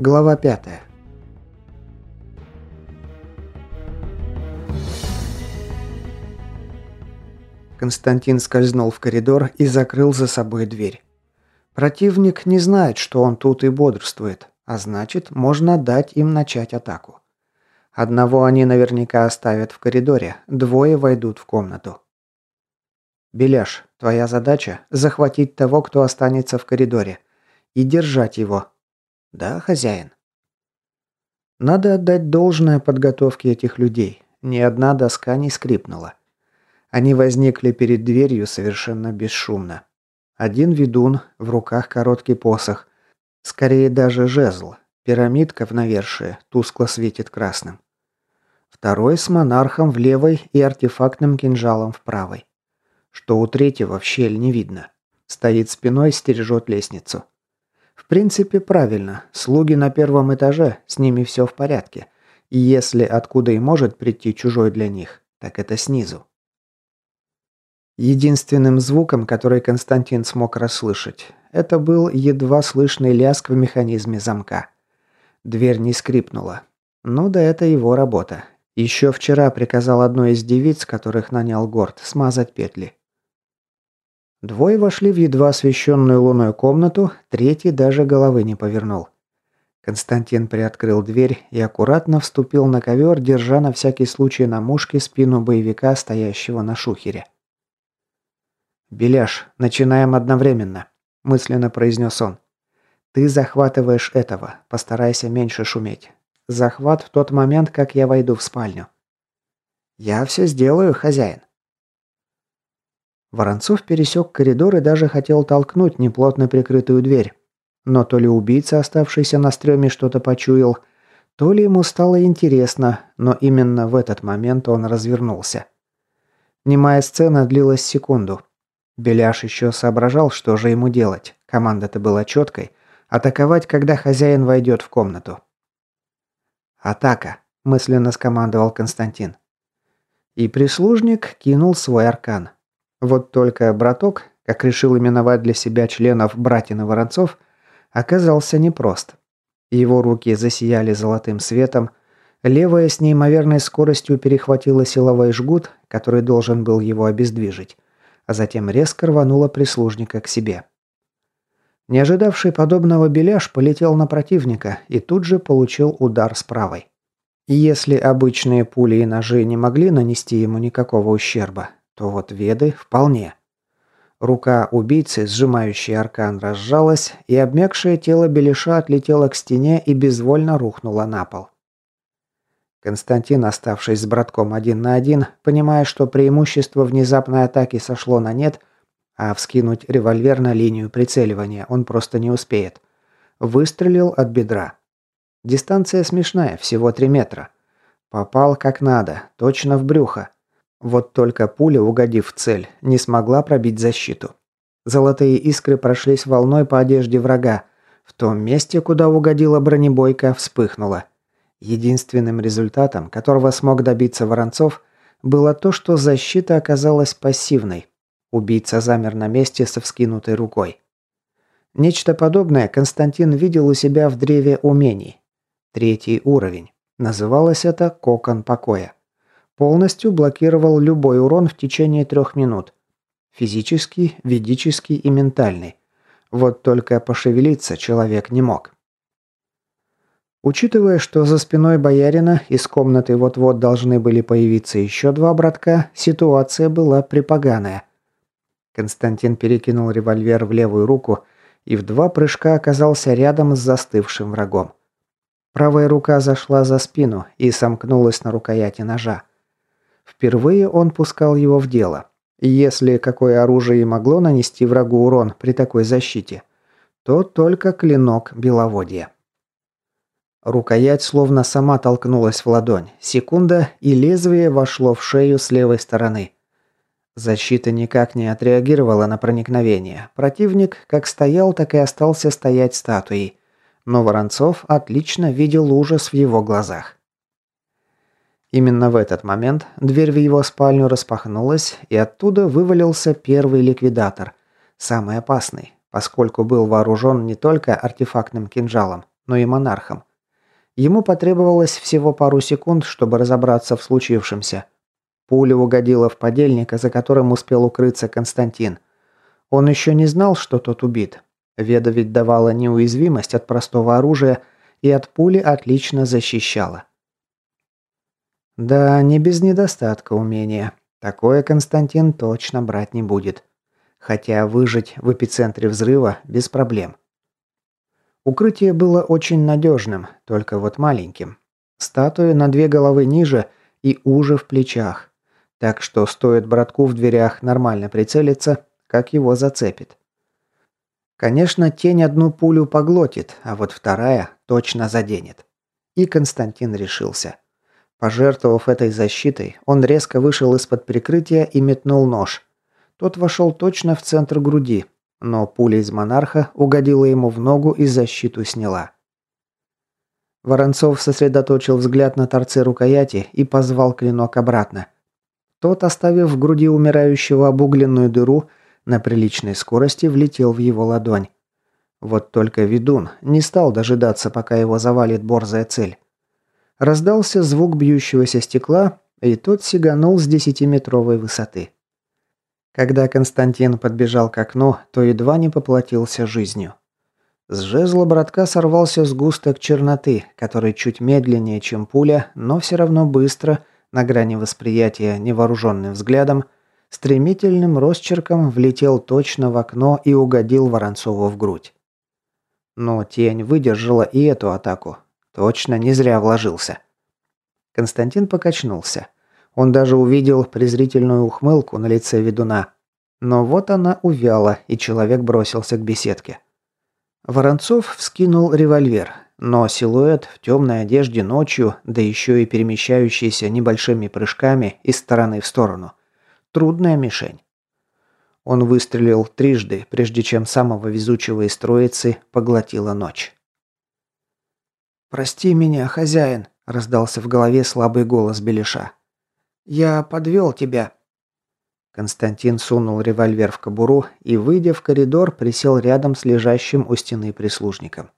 Глава 5. Константин скользнул в коридор и закрыл за собой дверь. Противник не знает, что он тут и бодрствует, а значит, можно дать им начать атаку. Одного они наверняка оставят в коридоре, двое войдут в комнату. «Беляш, твоя задача – захватить того, кто останется в коридоре, и держать его, «Да, хозяин». Надо отдать должное подготовке этих людей. Ни одна доска не скрипнула. Они возникли перед дверью совершенно бесшумно. Один ведун, в руках короткий посох. Скорее даже жезл. Пирамидка в навершие тускло светит красным. Второй с монархом в левой и артефактным кинжалом в правой. Что у третьего в щель не видно. Стоит спиной, стережет лестницу. В принципе, правильно. Слуги на первом этаже, с ними все в порядке. И если откуда и может прийти чужой для них, так это снизу. Единственным звуком, который Константин смог расслышать, это был едва слышный лязг в механизме замка. Дверь не скрипнула. Ну да это его работа. Еще вчера приказал одной из девиц, которых нанял Горд, смазать петли. Двое вошли в едва освещенную луной комнату, третий даже головы не повернул. Константин приоткрыл дверь и аккуратно вступил на ковер, держа на всякий случай на мушке спину боевика, стоящего на шухере. «Беляш, начинаем одновременно», – мысленно произнес он. «Ты захватываешь этого, постарайся меньше шуметь. Захват в тот момент, как я войду в спальню». «Я все сделаю, хозяин». Воронцов пересек коридор и даже хотел толкнуть неплотно прикрытую дверь. Но то ли убийца, оставшийся на стреме, что-то почуял, то ли ему стало интересно, но именно в этот момент он развернулся. Немая сцена длилась секунду. Беляш еще соображал, что же ему делать. Команда-то была четкой. Атаковать, когда хозяин войдет в комнату. «Атака!» – мысленно скомандовал Константин. И прислужник кинул свой аркан. Вот только браток, как решил именовать для себя членов братьев Воронцов, оказался непрост. Его руки засияли золотым светом, левая с неимоверной скоростью перехватила силовой жгут, который должен был его обездвижить, а затем резко рванула прислужника к себе. Не ожидавший подобного беляш полетел на противника и тут же получил удар с правой. Если обычные пули и ножи не могли нанести ему никакого ущерба, то вот веды вполне. Рука убийцы, сжимающая аркан, разжалась, и обмякшее тело Белиша отлетело к стене и безвольно рухнуло на пол. Константин, оставшись с братком один на один, понимая, что преимущество внезапной атаки сошло на нет, а вскинуть револьвер на линию прицеливания он просто не успеет, выстрелил от бедра. Дистанция смешная, всего 3 метра. Попал как надо, точно в брюхо. Вот только пуля, угодив в цель, не смогла пробить защиту. Золотые искры прошлись волной по одежде врага. В том месте, куда угодила бронебойка, вспыхнула. Единственным результатом, которого смог добиться Воронцов, было то, что защита оказалась пассивной. Убийца замер на месте со вскинутой рукой. Нечто подобное Константин видел у себя в древе умений. Третий уровень. Называлось это «Кокон покоя». Полностью блокировал любой урон в течение трех минут. Физический, ведический и ментальный. Вот только пошевелиться человек не мог. Учитывая, что за спиной боярина из комнаты вот-вот должны были появиться еще два братка, ситуация была припоганая. Константин перекинул револьвер в левую руку и в два прыжка оказался рядом с застывшим врагом. Правая рука зашла за спину и сомкнулась на рукояти ножа. Впервые он пускал его в дело. Если какое оружие и могло нанести врагу урон при такой защите, то только клинок беловодья. Рукоять словно сама толкнулась в ладонь. Секунда, и лезвие вошло в шею с левой стороны. Защита никак не отреагировала на проникновение. Противник как стоял, так и остался стоять статуей. Но Воронцов отлично видел ужас в его глазах. Именно в этот момент дверь в его спальню распахнулась, и оттуда вывалился первый ликвидатор, самый опасный, поскольку был вооружен не только артефактным кинжалом, но и монархом. Ему потребовалось всего пару секунд, чтобы разобраться в случившемся. Пуля угодила в подельника, за которым успел укрыться Константин. Он еще не знал, что тот убит. Веда ведь давала неуязвимость от простого оружия и от пули отлично защищала. Да, не без недостатка умения. Такое Константин точно брать не будет. Хотя выжить в эпицентре взрыва без проблем. Укрытие было очень надежным, только вот маленьким. Статуя на две головы ниже и уже в плечах. Так что стоит братку в дверях нормально прицелиться, как его зацепит. Конечно, тень одну пулю поглотит, а вот вторая точно заденет. И Константин решился. Пожертвовав этой защитой, он резко вышел из-под прикрытия и метнул нож. Тот вошел точно в центр груди, но пуля из монарха угодила ему в ногу и защиту сняла. Воронцов сосредоточил взгляд на торце рукояти и позвал клинок обратно. Тот, оставив в груди умирающего обугленную дыру, на приличной скорости влетел в его ладонь. Вот только ведун не стал дожидаться, пока его завалит борзая цель. Раздался звук бьющегося стекла, и тот сиганул с десятиметровой высоты. Когда Константин подбежал к окну, то едва не поплатился жизнью. С жезла братка сорвался сгусток черноты, который чуть медленнее, чем пуля, но все равно быстро, на грани восприятия невооруженным взглядом, стремительным росчерком влетел точно в окно и угодил Воронцову в грудь. Но тень выдержала и эту атаку. Точно не зря вложился. Константин покачнулся. Он даже увидел презрительную ухмылку на лице ведуна. Но вот она увяла, и человек бросился к беседке. Воронцов вскинул револьвер, но силуэт в темной одежде ночью, да еще и перемещающийся небольшими прыжками из стороны в сторону. Трудная мишень. Он выстрелил трижды, прежде чем самого везучего из троицы поглотила ночь. «Прости меня, хозяин», – раздался в голове слабый голос Белиша. «Я подвел тебя». Константин сунул револьвер в кобуру и, выйдя в коридор, присел рядом с лежащим у стены прислужником.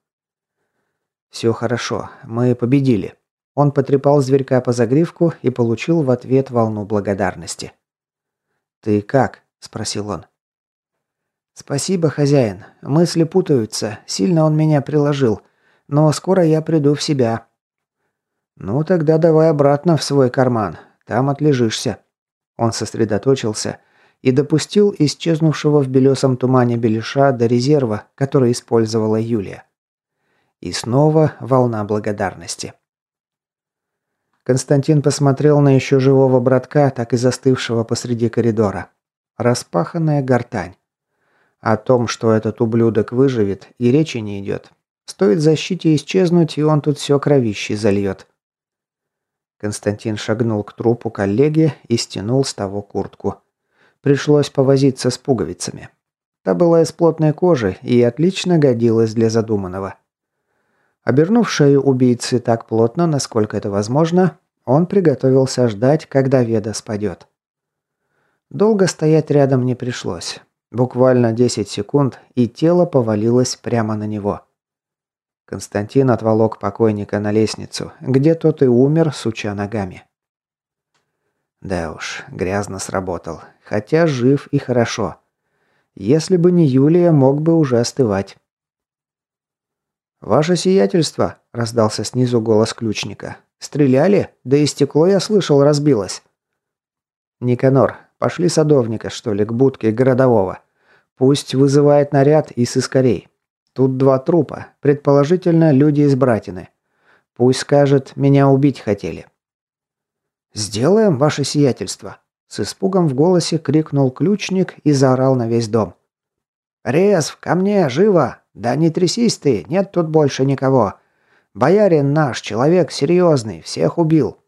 «Все хорошо, мы победили». Он потрепал зверька по загривку и получил в ответ волну благодарности. «Ты как?» – спросил он. «Спасибо, хозяин. Мысли путаются. Сильно он меня приложил. Но скоро я приду в себя». «Ну тогда давай обратно в свой карман. Там отлежишься». Он сосредоточился и допустил исчезнувшего в белесом тумане белиша до резерва, который использовала Юлия. И снова волна благодарности. Константин посмотрел на еще живого братка, так и застывшего посреди коридора. Распаханная гортань. О том, что этот ублюдок выживет, и речи не идет. Стоит защите исчезнуть, и он тут все кровищей зальет. Константин шагнул к трупу коллеги и стянул с того куртку. Пришлось повозиться с пуговицами. Та была из плотной кожи и отлично годилась для задуманного. Обернув шею убийцы так плотно, насколько это возможно, он приготовился ждать, когда Веда спадет. Долго стоять рядом не пришлось. Буквально 10 секунд, и тело повалилось прямо на него. Константин отволок покойника на лестницу, где тот и умер, суча ногами. Да уж, грязно сработал. Хотя жив и хорошо. Если бы не Юлия, мог бы уже остывать. «Ваше сиятельство!» – раздался снизу голос ключника. «Стреляли? Да и стекло, я слышал, разбилось». «Никанор, пошли садовника, что ли, к будке городового. Пусть вызывает наряд и сыскорей. Тут два трупа, предположительно, люди из Братины. Пусть скажет, меня убить хотели. «Сделаем, ваше сиятельство!» С испугом в голосе крикнул ключник и заорал на весь дом. «Резв, ко мне, живо! Да не трясись ты, нет тут больше никого. Боярин наш, человек серьезный, всех убил».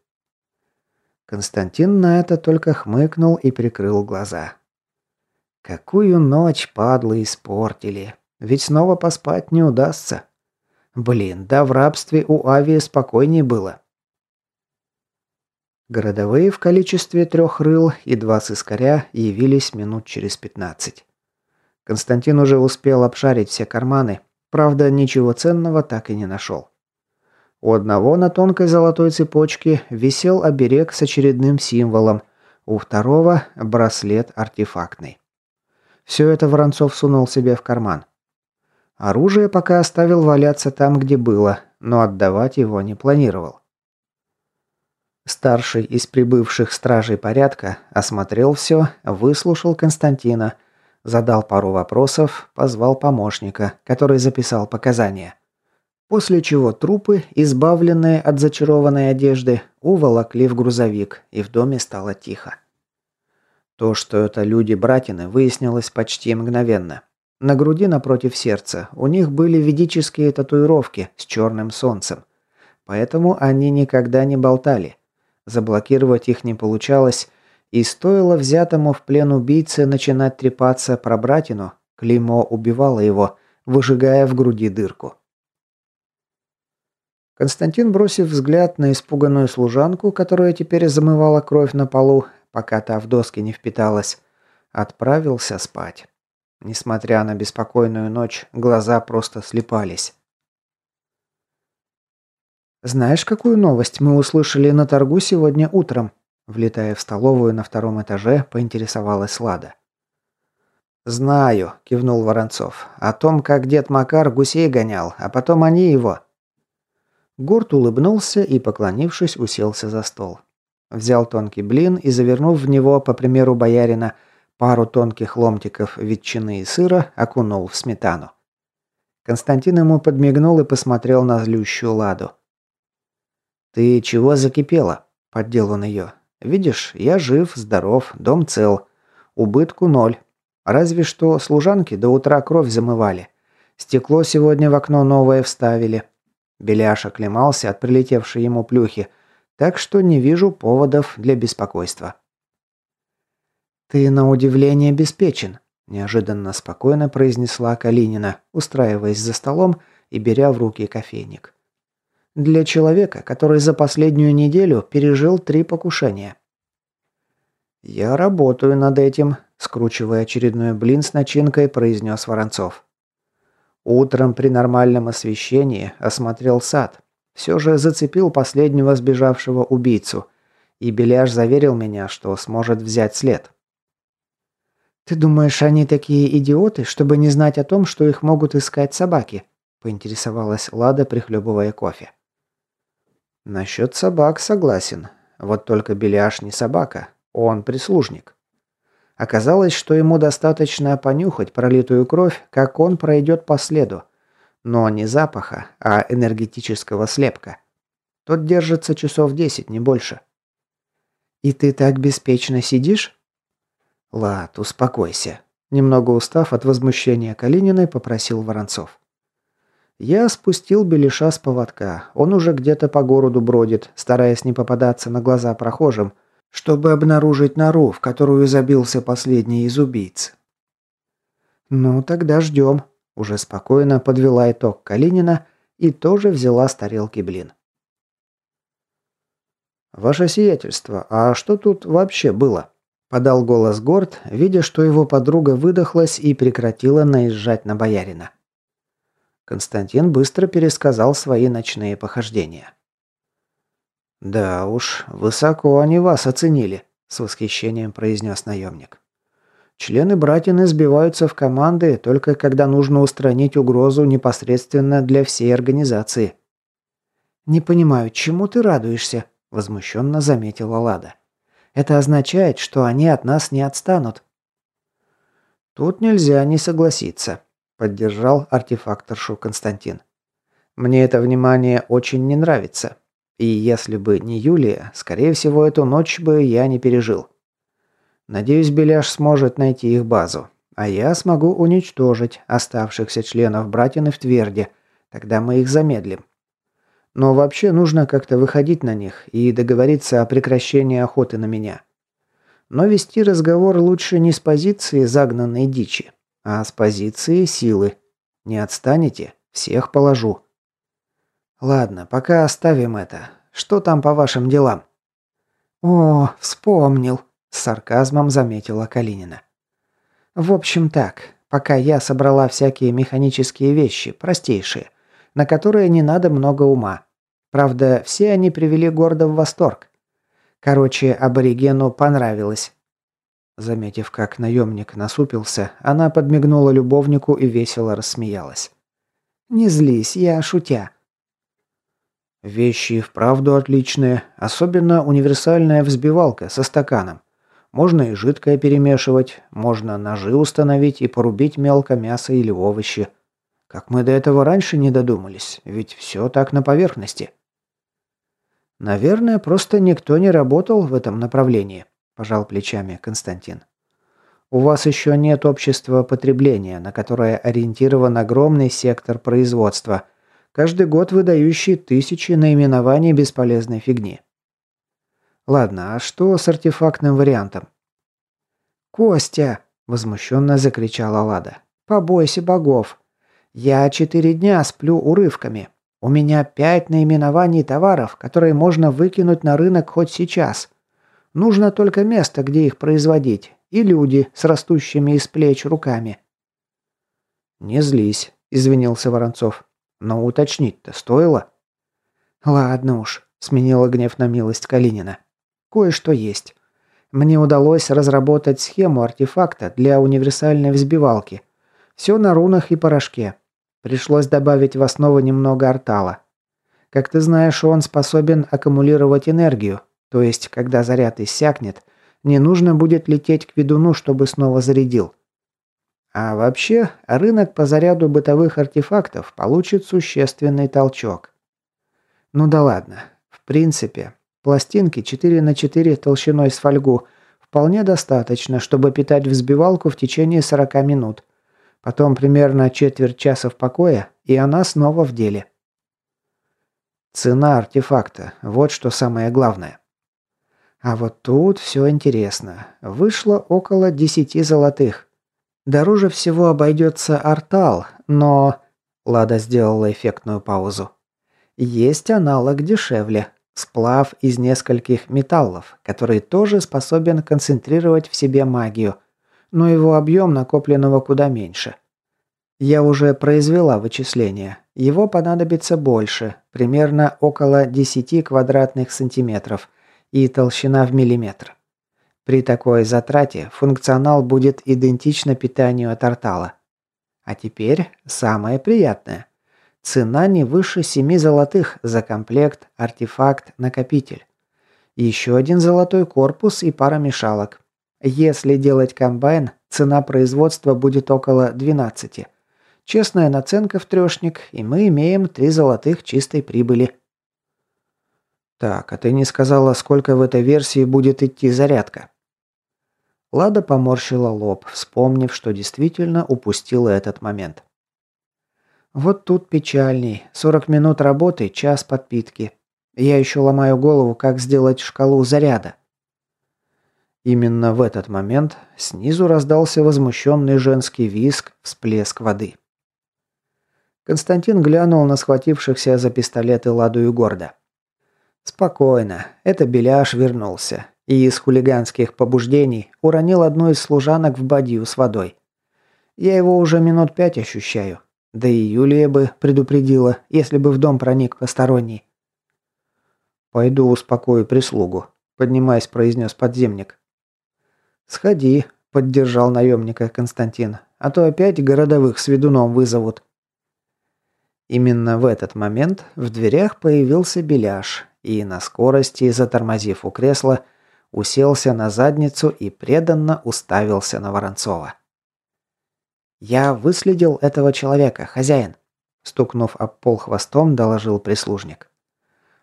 Константин на это только хмыкнул и прикрыл глаза. «Какую ночь падлы испортили!» Ведь снова поспать не удастся. Блин, да в рабстве у Авии спокойнее было. Городовые в количестве трех рыл и два сыскаря явились минут через пятнадцать. Константин уже успел обшарить все карманы, Правда, ничего ценного так и не нашел. У одного на тонкой золотой цепочке висел оберег с очередным символом, у второго – браслет артефактный. Все это Воронцов сунул себе в карман. Оружие пока оставил валяться там, где было, но отдавать его не планировал. Старший из прибывших стражей порядка осмотрел все, выслушал Константина, задал пару вопросов, позвал помощника, который записал показания. После чего трупы, избавленные от зачарованной одежды, уволокли в грузовик, и в доме стало тихо. То, что это люди-братины, выяснилось почти мгновенно. На груди напротив сердца у них были ведические татуировки с черным солнцем. Поэтому они никогда не болтали. Заблокировать их не получалось, и стоило взятому в плен убийце начинать трепаться про братину, клеймо убивало его, выжигая в груди дырку. Константин, бросив взгляд на испуганную служанку, которая теперь замывала кровь на полу, пока та в доски не впиталась, отправился спать. Несмотря на беспокойную ночь, глаза просто слепались. «Знаешь, какую новость мы услышали на торгу сегодня утром?» Влетая в столовую на втором этаже, поинтересовалась Лада. «Знаю», – кивнул Воронцов. «О том, как дед Макар гусей гонял, а потом они его». Гурт улыбнулся и, поклонившись, уселся за стол. Взял тонкий блин и, завернув в него, по примеру боярина, пару тонких ломтиков ветчины и сыра, окунул в сметану. Константин ему подмигнул и посмотрел на злющую ладу. «Ты чего закипела?» – поддел он ее. «Видишь, я жив, здоров, дом цел. Убытку ноль. Разве что служанки до утра кровь замывали. Стекло сегодня в окно новое вставили». Беляш оклемался от прилетевшей ему плюхи, так что не вижу поводов для беспокойства. «Ты на удивление обеспечен», – неожиданно спокойно произнесла Калинина, устраиваясь за столом и беря в руки кофейник. Для человека, который за последнюю неделю пережил три покушения. «Я работаю над этим», – скручивая очередной блин с начинкой, произнес Воронцов. Утром при нормальном освещении осмотрел сад. Все же зацепил последнего сбежавшего убийцу. И Беляш заверил меня, что сможет взять след. «Ты думаешь, они такие идиоты, чтобы не знать о том, что их могут искать собаки?» – поинтересовалась Лада, прихлебывая кофе. Насчет собак согласен. Вот только Беляш не собака, он прислужник. Оказалось, что ему достаточно понюхать пролитую кровь, как он пройдет по следу. Но не запаха, а энергетического слепка. Тот держится часов десять, не больше. «И ты так беспечно сидишь?» «Лад, успокойся». Немного устав от возмущения Калининой, попросил Воронцов. Я спустил Белиша с поводка. Он уже где-то по городу бродит, стараясь не попадаться на глаза прохожим, чтобы обнаружить нору, в которую забился последний из убийц. «Ну, тогда ждем», – уже спокойно подвела итог Калинина и тоже взяла с тарелки блин. «Ваше сиятельство, а что тут вообще было?» – подал голос Горд, видя, что его подруга выдохлась и прекратила наезжать на боярина. Константин быстро пересказал свои ночные похождения. «Да уж, высоко они вас оценили», – с восхищением произнес наемник. «Члены братья сбиваются в команды только когда нужно устранить угрозу непосредственно для всей организации». «Не понимаю, чему ты радуешься?» – возмущенно заметила Лада. «Это означает, что они от нас не отстанут». «Тут нельзя не согласиться», Поддержал артефакторшу Константин. Мне это внимание очень не нравится. И если бы не Юлия, скорее всего, эту ночь бы я не пережил. Надеюсь, Беляш сможет найти их базу. А я смогу уничтожить оставшихся членов братьины в Тверде. Тогда мы их замедлим. Но вообще нужно как-то выходить на них и договориться о прекращении охоты на меня. Но вести разговор лучше не с позиции загнанной дичи, а с позиции силы. Не отстанете? Всех положу. Ладно, пока оставим это. Что там по вашим делам? О, вспомнил, с сарказмом заметила Калинина. В общем так, пока я собрала всякие механические вещи, простейшие, на которые не надо много ума. Правда, все они привели Гордо в восторг. Короче, аборигену понравилось. Заметив, как наемник насупился, она подмигнула любовнику и весело рассмеялась. «Не злись, я шутя». «Вещи вправду отличные, особенно универсальная взбивалка со стаканом. Можно и жидкое перемешивать, можно ножи установить и порубить мелко мясо или овощи. Как мы до этого раньше не додумались, ведь все так на поверхности». «Наверное, просто никто не работал в этом направлении», – пожал плечами Константин. «У вас еще нет общества потребления, на которое ориентирован огромный сектор производства, каждый год выдающий тысячи наименований бесполезной фигни. Ладно, а что с артефактным вариантом?» «Костя!» – возмущенно закричала Лада. «Побойся богов! Я четыре дня сплю урывками. У меня пять наименований товаров, которые можно выкинуть на рынок хоть сейчас. Нужно только место, где их производить, и люди с растущими из плеч руками. «Не злись», – извинился Воронцов. «Но уточнить-то стоило?» «Ладно уж», – сменила гнев на милость Калинина. «Кое-что есть. Мне удалось разработать схему артефакта для универсальной взбивалки. Все на рунах и порошке. Пришлось добавить в основу немного артала. Как ты знаешь, он способен аккумулировать энергию, то есть, когда заряд иссякнет, не нужно будет лететь к ведуну, чтобы снова зарядил. А вообще, рынок по заряду бытовых артефактов получит существенный толчок. Ну да ладно. В принципе, пластинки 4 на 4 толщиной с фольгу вполне достаточно, чтобы питать взбивалку в течение 40 минут. Потом примерно четверть часа в покое, и она снова в деле. Цена артефакта – вот что самое главное. А вот тут все интересно. Вышло около десяти золотых. Дороже всего обойдется Артал, но... Лада сделала эффектную паузу. Есть аналог дешевле. Сплав из нескольких металлов, который тоже способен концентрировать в себе магию, но его объем накопленного куда меньше. Я уже произвела вычисление. Его понадобится больше, примерно около 10 квадратных сантиметров – и толщина в миллиметр. При такой затрате функционал будет идентично питанию от артала. А теперь самое приятное. Цена не выше 7 золотых за комплект артефакт-накопитель. Еще один золотой корпус и пара мешалок. Если делать комбайн, цена производства будет около 12. Честная наценка в трешник, и мы имеем 3 золотых чистой прибыли. «Так, а ты не сказала, сколько в этой версии будет идти зарядка?» Лада поморщила лоб, вспомнив, что действительно упустила этот момент. «Вот тут печальней. 40 минут работы, час подпитки. Я еще ломаю голову, как сделать шкалу заряда». Именно в этот момент снизу раздался возмущенный женский визг, всплеск воды. Константин глянул на схватившихся за пистолеты Ладу и Горда. Спокойно. Это Беляш вернулся. И из хулиганских побуждений уронил одну из служанок в бадью с водой. Я его уже минут пять ощущаю. Да и Юлия бы предупредила, если бы в дом проник посторонний. «Пойду успокою прислугу», — поднимаясь, произнес подземник. «Сходи», — поддержал наемника Константин, «а то опять городовых с ведуном вызовут». Именно в этот момент в дверях появился Беляш и на скорости, затормозив у кресла, уселся на задницу и преданно уставился на Воронцова. «Я выследил этого человека, хозяин», – стукнув об пол хвостом, доложил прислужник.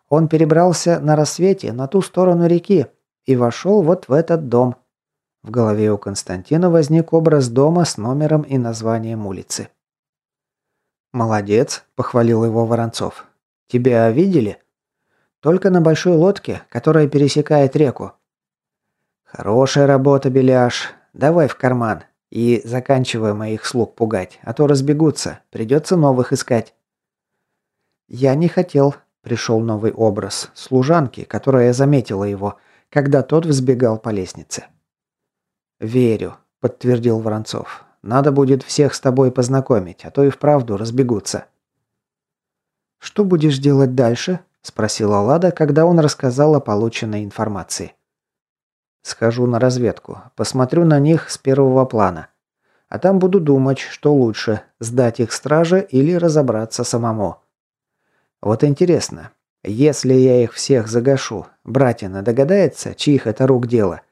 «Он перебрался на рассвете на ту сторону реки и вошел вот в этот дом». В голове у Константина возник образ дома с номером и названием улицы. «Молодец», – похвалил его Воронцов. «Тебя видели?» Только на большой лодке, которая пересекает реку. Хорошая работа, Беляш. Давай в карман. И заканчивай моих слуг пугать, а то разбегутся. Придется новых искать. Я не хотел. Пришел новый образ. Служанки, которая заметила его, когда тот взбегал по лестнице. «Верю», — подтвердил Воронцов. Надо будет всех с тобой познакомить, а то и вправду разбегутся». «Что будешь делать дальше?» – спросила Лада, когда он рассказал о полученной информации. «Схожу на разведку, посмотрю на них с первого плана. А там буду думать, что лучше – сдать их страже или разобраться самому. Вот интересно, если я их всех загашу, братина догадается, чьих это рук дело?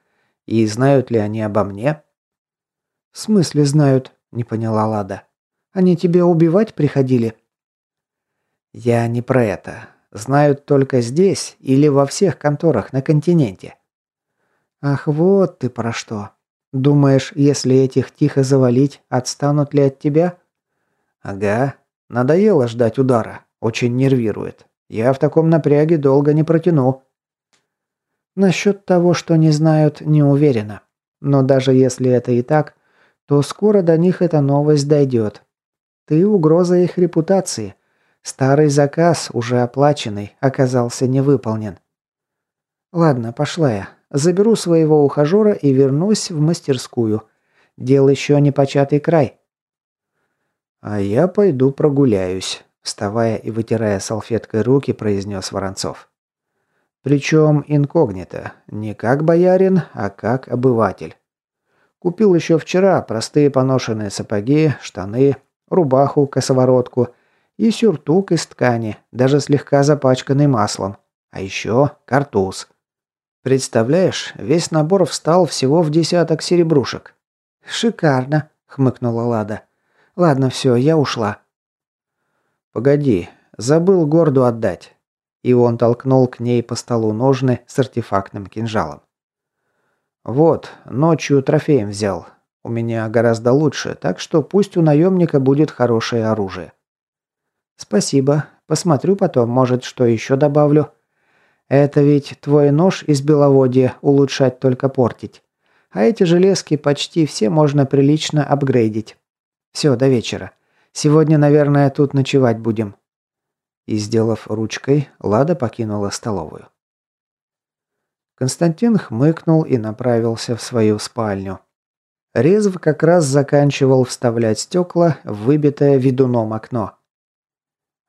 И знают ли они обо мне?» «В смысле знают?» – не поняла Лада. «Они тебя убивать приходили?» «Я не про это. Знают только здесь или во всех конторах на континенте». «Ах, вот ты про что. Думаешь, если этих тихо завалить, отстанут ли от тебя?» «Ага. Надоело ждать удара. Очень нервирует. Я в таком напряге долго не протяну». Насчет того, что не знают, не уверена. Но даже если это и так, то скоро до них эта новость дойдет. Ты угроза их репутации. Старый заказ, уже оплаченный, оказался не выполнен. Ладно, пошла я. Заберу своего ухажера и вернусь в мастерскую. Дел еще не початый край. А я пойду прогуляюсь, вставая и вытирая салфеткой руки, произнес Воронцов. Причем инкогнито, не как боярин, а как обыватель. Купил еще вчера простые поношенные сапоги, штаны, рубаху, косоворотку и сюртук из ткани, даже слегка запачканный маслом. А еще картуз. Представляешь, весь набор встал всего в десяток серебрушек. «Шикарно», — хмыкнула Лада. «Ладно, все, я ушла». «Погоди, забыл горду отдать». И он толкнул к ней по столу ножны с артефактным кинжалом. «Вот, ночью трофеем взял. У меня гораздо лучше, так что пусть у наемника будет хорошее оружие». «Спасибо. Посмотрю потом, может, что еще добавлю». Это ведь твой нож из беловодья улучшать только портить. А эти железки почти все можно прилично апгрейдить. Все, до вечера. Сегодня, наверное, тут ночевать будем». И, сделав ручкой, Лада покинула столовую. Константин хмыкнул и направился в свою спальню. Резв как раз заканчивал вставлять стекла в выбитое ведуном окно.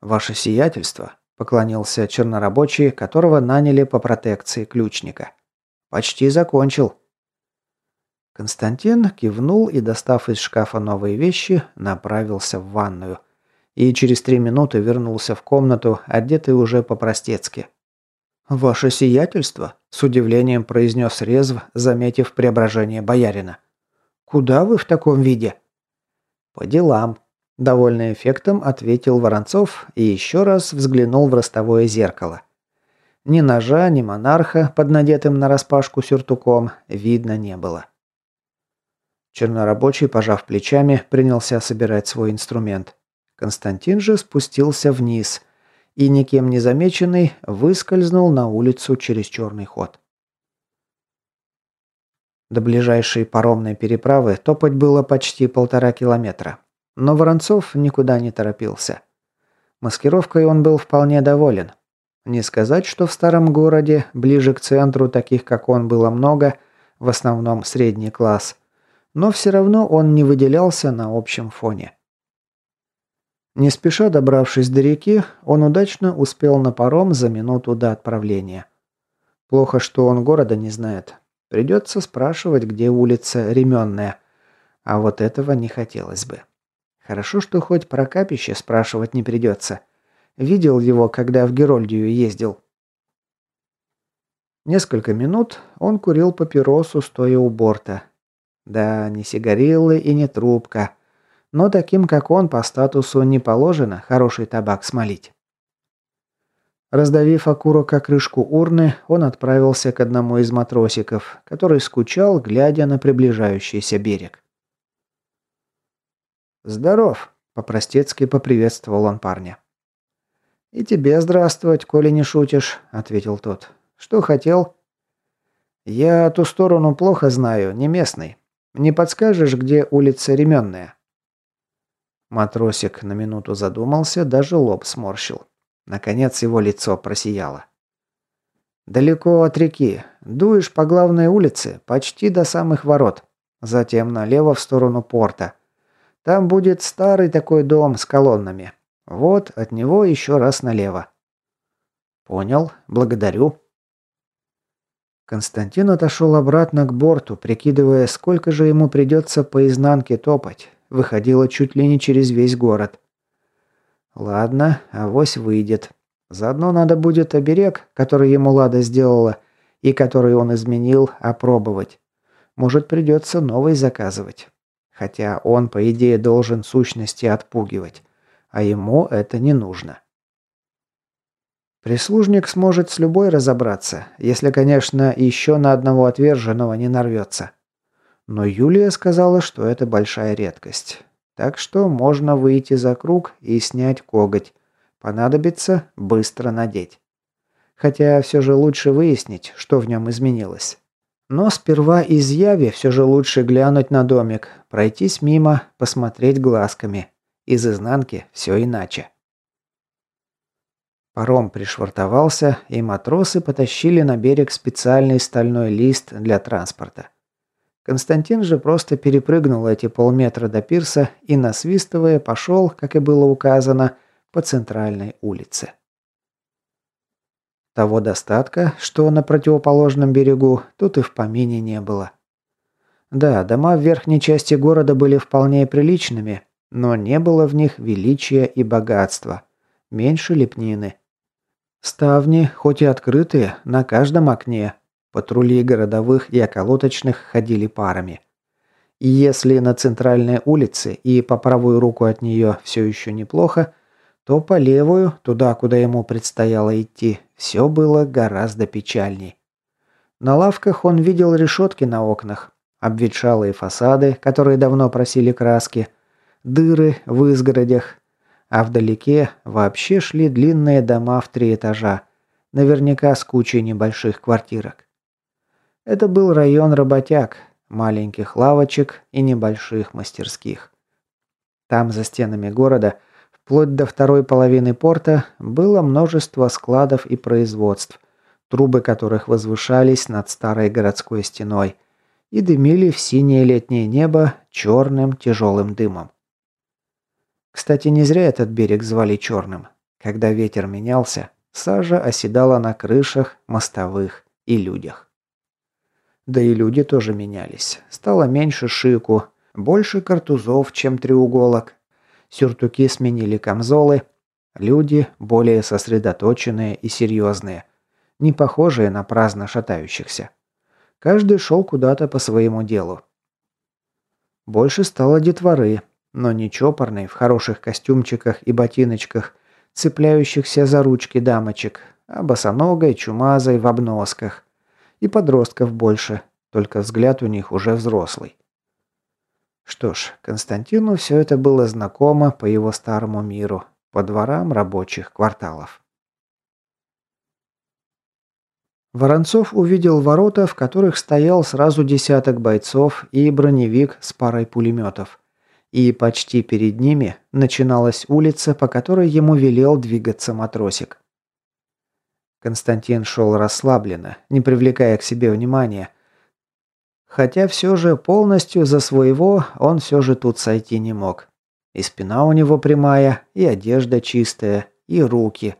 «Ваше сиятельство», Поклонился чернорабочий, которого наняли по протекции ключника. «Почти закончил». Константин кивнул и, достав из шкафа новые вещи, направился в ванную. И через три минуты вернулся в комнату, одетый уже по-простецки. «Ваше сиятельство», – с удивлением произнес Резв, заметив преображение боярина. «Куда вы в таком виде?» «По делам», Довольный эффектом, ответил Воронцов и еще раз взглянул в ростовое зеркало. Ни ножа, ни монарха под надетым нараспашку сюртуком видно не было. Чернорабочий, пожав плечами, принялся собирать свой инструмент. Константин же спустился вниз и, никем не замеченный, выскользнул на улицу через черный ход. До ближайшей паромной переправы топать было почти полтора километра. Но Воронцов никуда не торопился. Маскировкой он был вполне доволен. Не сказать, что в старом городе, ближе к центру, таких как он было много, в основном средний класс. Но все равно он не выделялся на общем фоне. Не спеша добравшись до реки, он удачно успел на паром за минуту до отправления. Плохо, что он города не знает. Придется спрашивать, где улица Ременная. А вот этого не хотелось бы. Хорошо, что хоть про капище спрашивать не придется. Видел его, когда в Герольдию ездил. Несколько минут он курил папиросу, стоя у борта. Да, не сигариллы и не трубка. Но таким, как он, по статусу не положено хороший табак смолить. Раздавив окурок о крышку урны, он отправился к одному из матросиков, который скучал, глядя на приближающийся берег. «Здоров!» – по-простецки поприветствовал он парня. «И тебе здравствовать, коли не шутишь», – ответил тот. «Что хотел?» «Я ту сторону плохо знаю, не местный. Не подскажешь, где улица Ременная?» Матросик на минуту задумался, даже лоб сморщил. Наконец его лицо просияло. «Далеко от реки. Дуешь по главной улице, почти до самых ворот. Затем налево в сторону порта. Там будет старый такой дом с колоннами. Вот от него еще раз налево». «Понял. Благодарю». Константин отошел обратно к борту, прикидывая, сколько же ему придется по изнанке топать. Выходило чуть ли не через весь город. Ладно, авось выйдет. Заодно надо будет оберег, который ему Лада сделала, и который он изменил, опробовать. Может, придется новый заказывать. Хотя он, по идее, должен сущности отпугивать. А ему это не нужно. Прислужник сможет с любой разобраться, если, конечно, еще на одного отверженного не нарвется. Но Юлия сказала, что это большая редкость. Так что можно выйти за круг и снять коготь. Понадобится быстро надеть. Хотя все же лучше выяснить, что в нем изменилось. Но сперва из яви все же лучше глянуть на домик, пройтись мимо, посмотреть глазками. Из изнанки все иначе. Паром пришвартовался, и матросы потащили на берег специальный стальной лист для транспорта. Константин же просто перепрыгнул эти полметра до пирса и, насвистывая, пошел, как и было указано, по центральной улице. Того достатка, что на противоположном берегу, тут и в помине не было. Да, дома в верхней части города были вполне приличными, но не было в них величия и богатства. Меньше лепнины. Ставни, хоть и открытые, на каждом окне. Патрули городовых и околоточных ходили парами. И если на центральной улице и по правую руку от нее все еще неплохо, то по левую, туда, куда ему предстояло идти, все было гораздо печальней. На лавках он видел решетки на окнах, обветшалые фасады, которые давно просили краски, дыры в изгородях, а вдалеке вообще шли длинные дома в три этажа, наверняка с кучей небольших квартирок. Это был район работяг, маленьких лавочек и небольших мастерских. Там, за стенами города, вплоть до второй половины порта, было множество складов и производств, трубы которых возвышались над старой городской стеной и дымили в синее летнее небо черным тяжелым дымом. Кстати, не зря этот берег звали Черным. Когда ветер менялся, сажа оседала на крышах, мостовых и людях. Да и люди тоже менялись. Стало меньше шику, больше картузов, чем треуголок. Сюртуки сменили камзолы. Люди более сосредоточенные и серьезные, не похожие на праздно шатающихся. Каждый шел куда-то по своему делу. Больше стало детворы, но не чопорной, в хороших костюмчиках и ботиночках, цепляющихся за ручки дамочек, а босоногой, чумазой в обносках. И подростков больше, только взгляд у них уже взрослый. Что ж, Константину все это было знакомо по его старому миру, по дворам рабочих кварталов. Воронцов увидел ворота, в которых стоял сразу десяток бойцов и броневик с парой пулеметов и почти перед ними начиналась улица, по которой ему велел двигаться матросик. Константин шел расслабленно, не привлекая к себе внимания. Хотя все же полностью за своего он все же тут сойти не мог. И спина у него прямая, и одежда чистая, и руки.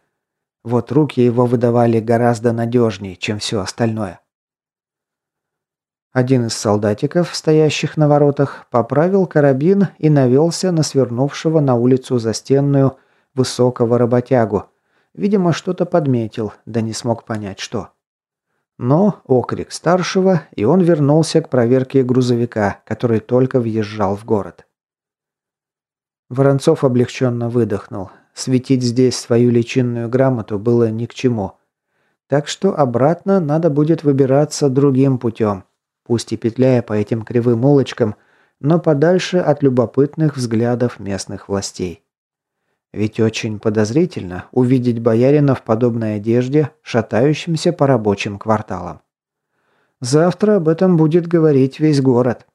Вот руки его выдавали гораздо надежнее, чем все остальное. Один из солдатиков, стоящих на воротах, поправил карабин и навелся на свернувшего на улицу застенную высокого работягу. Видимо, что-то подметил, да не смог понять, что. Но окрик старшего, и он вернулся к проверке грузовика, который только въезжал в город. Воронцов облегченно выдохнул. Светить здесь свою личинную грамоту было ни к чему. Так что обратно надо будет выбираться другим путем пусть и петляя по этим кривым улочкам, но подальше от любопытных взглядов местных властей. Ведь очень подозрительно увидеть боярина в подобной одежде, шатающимся по рабочим кварталам. Завтра об этом будет говорить весь город.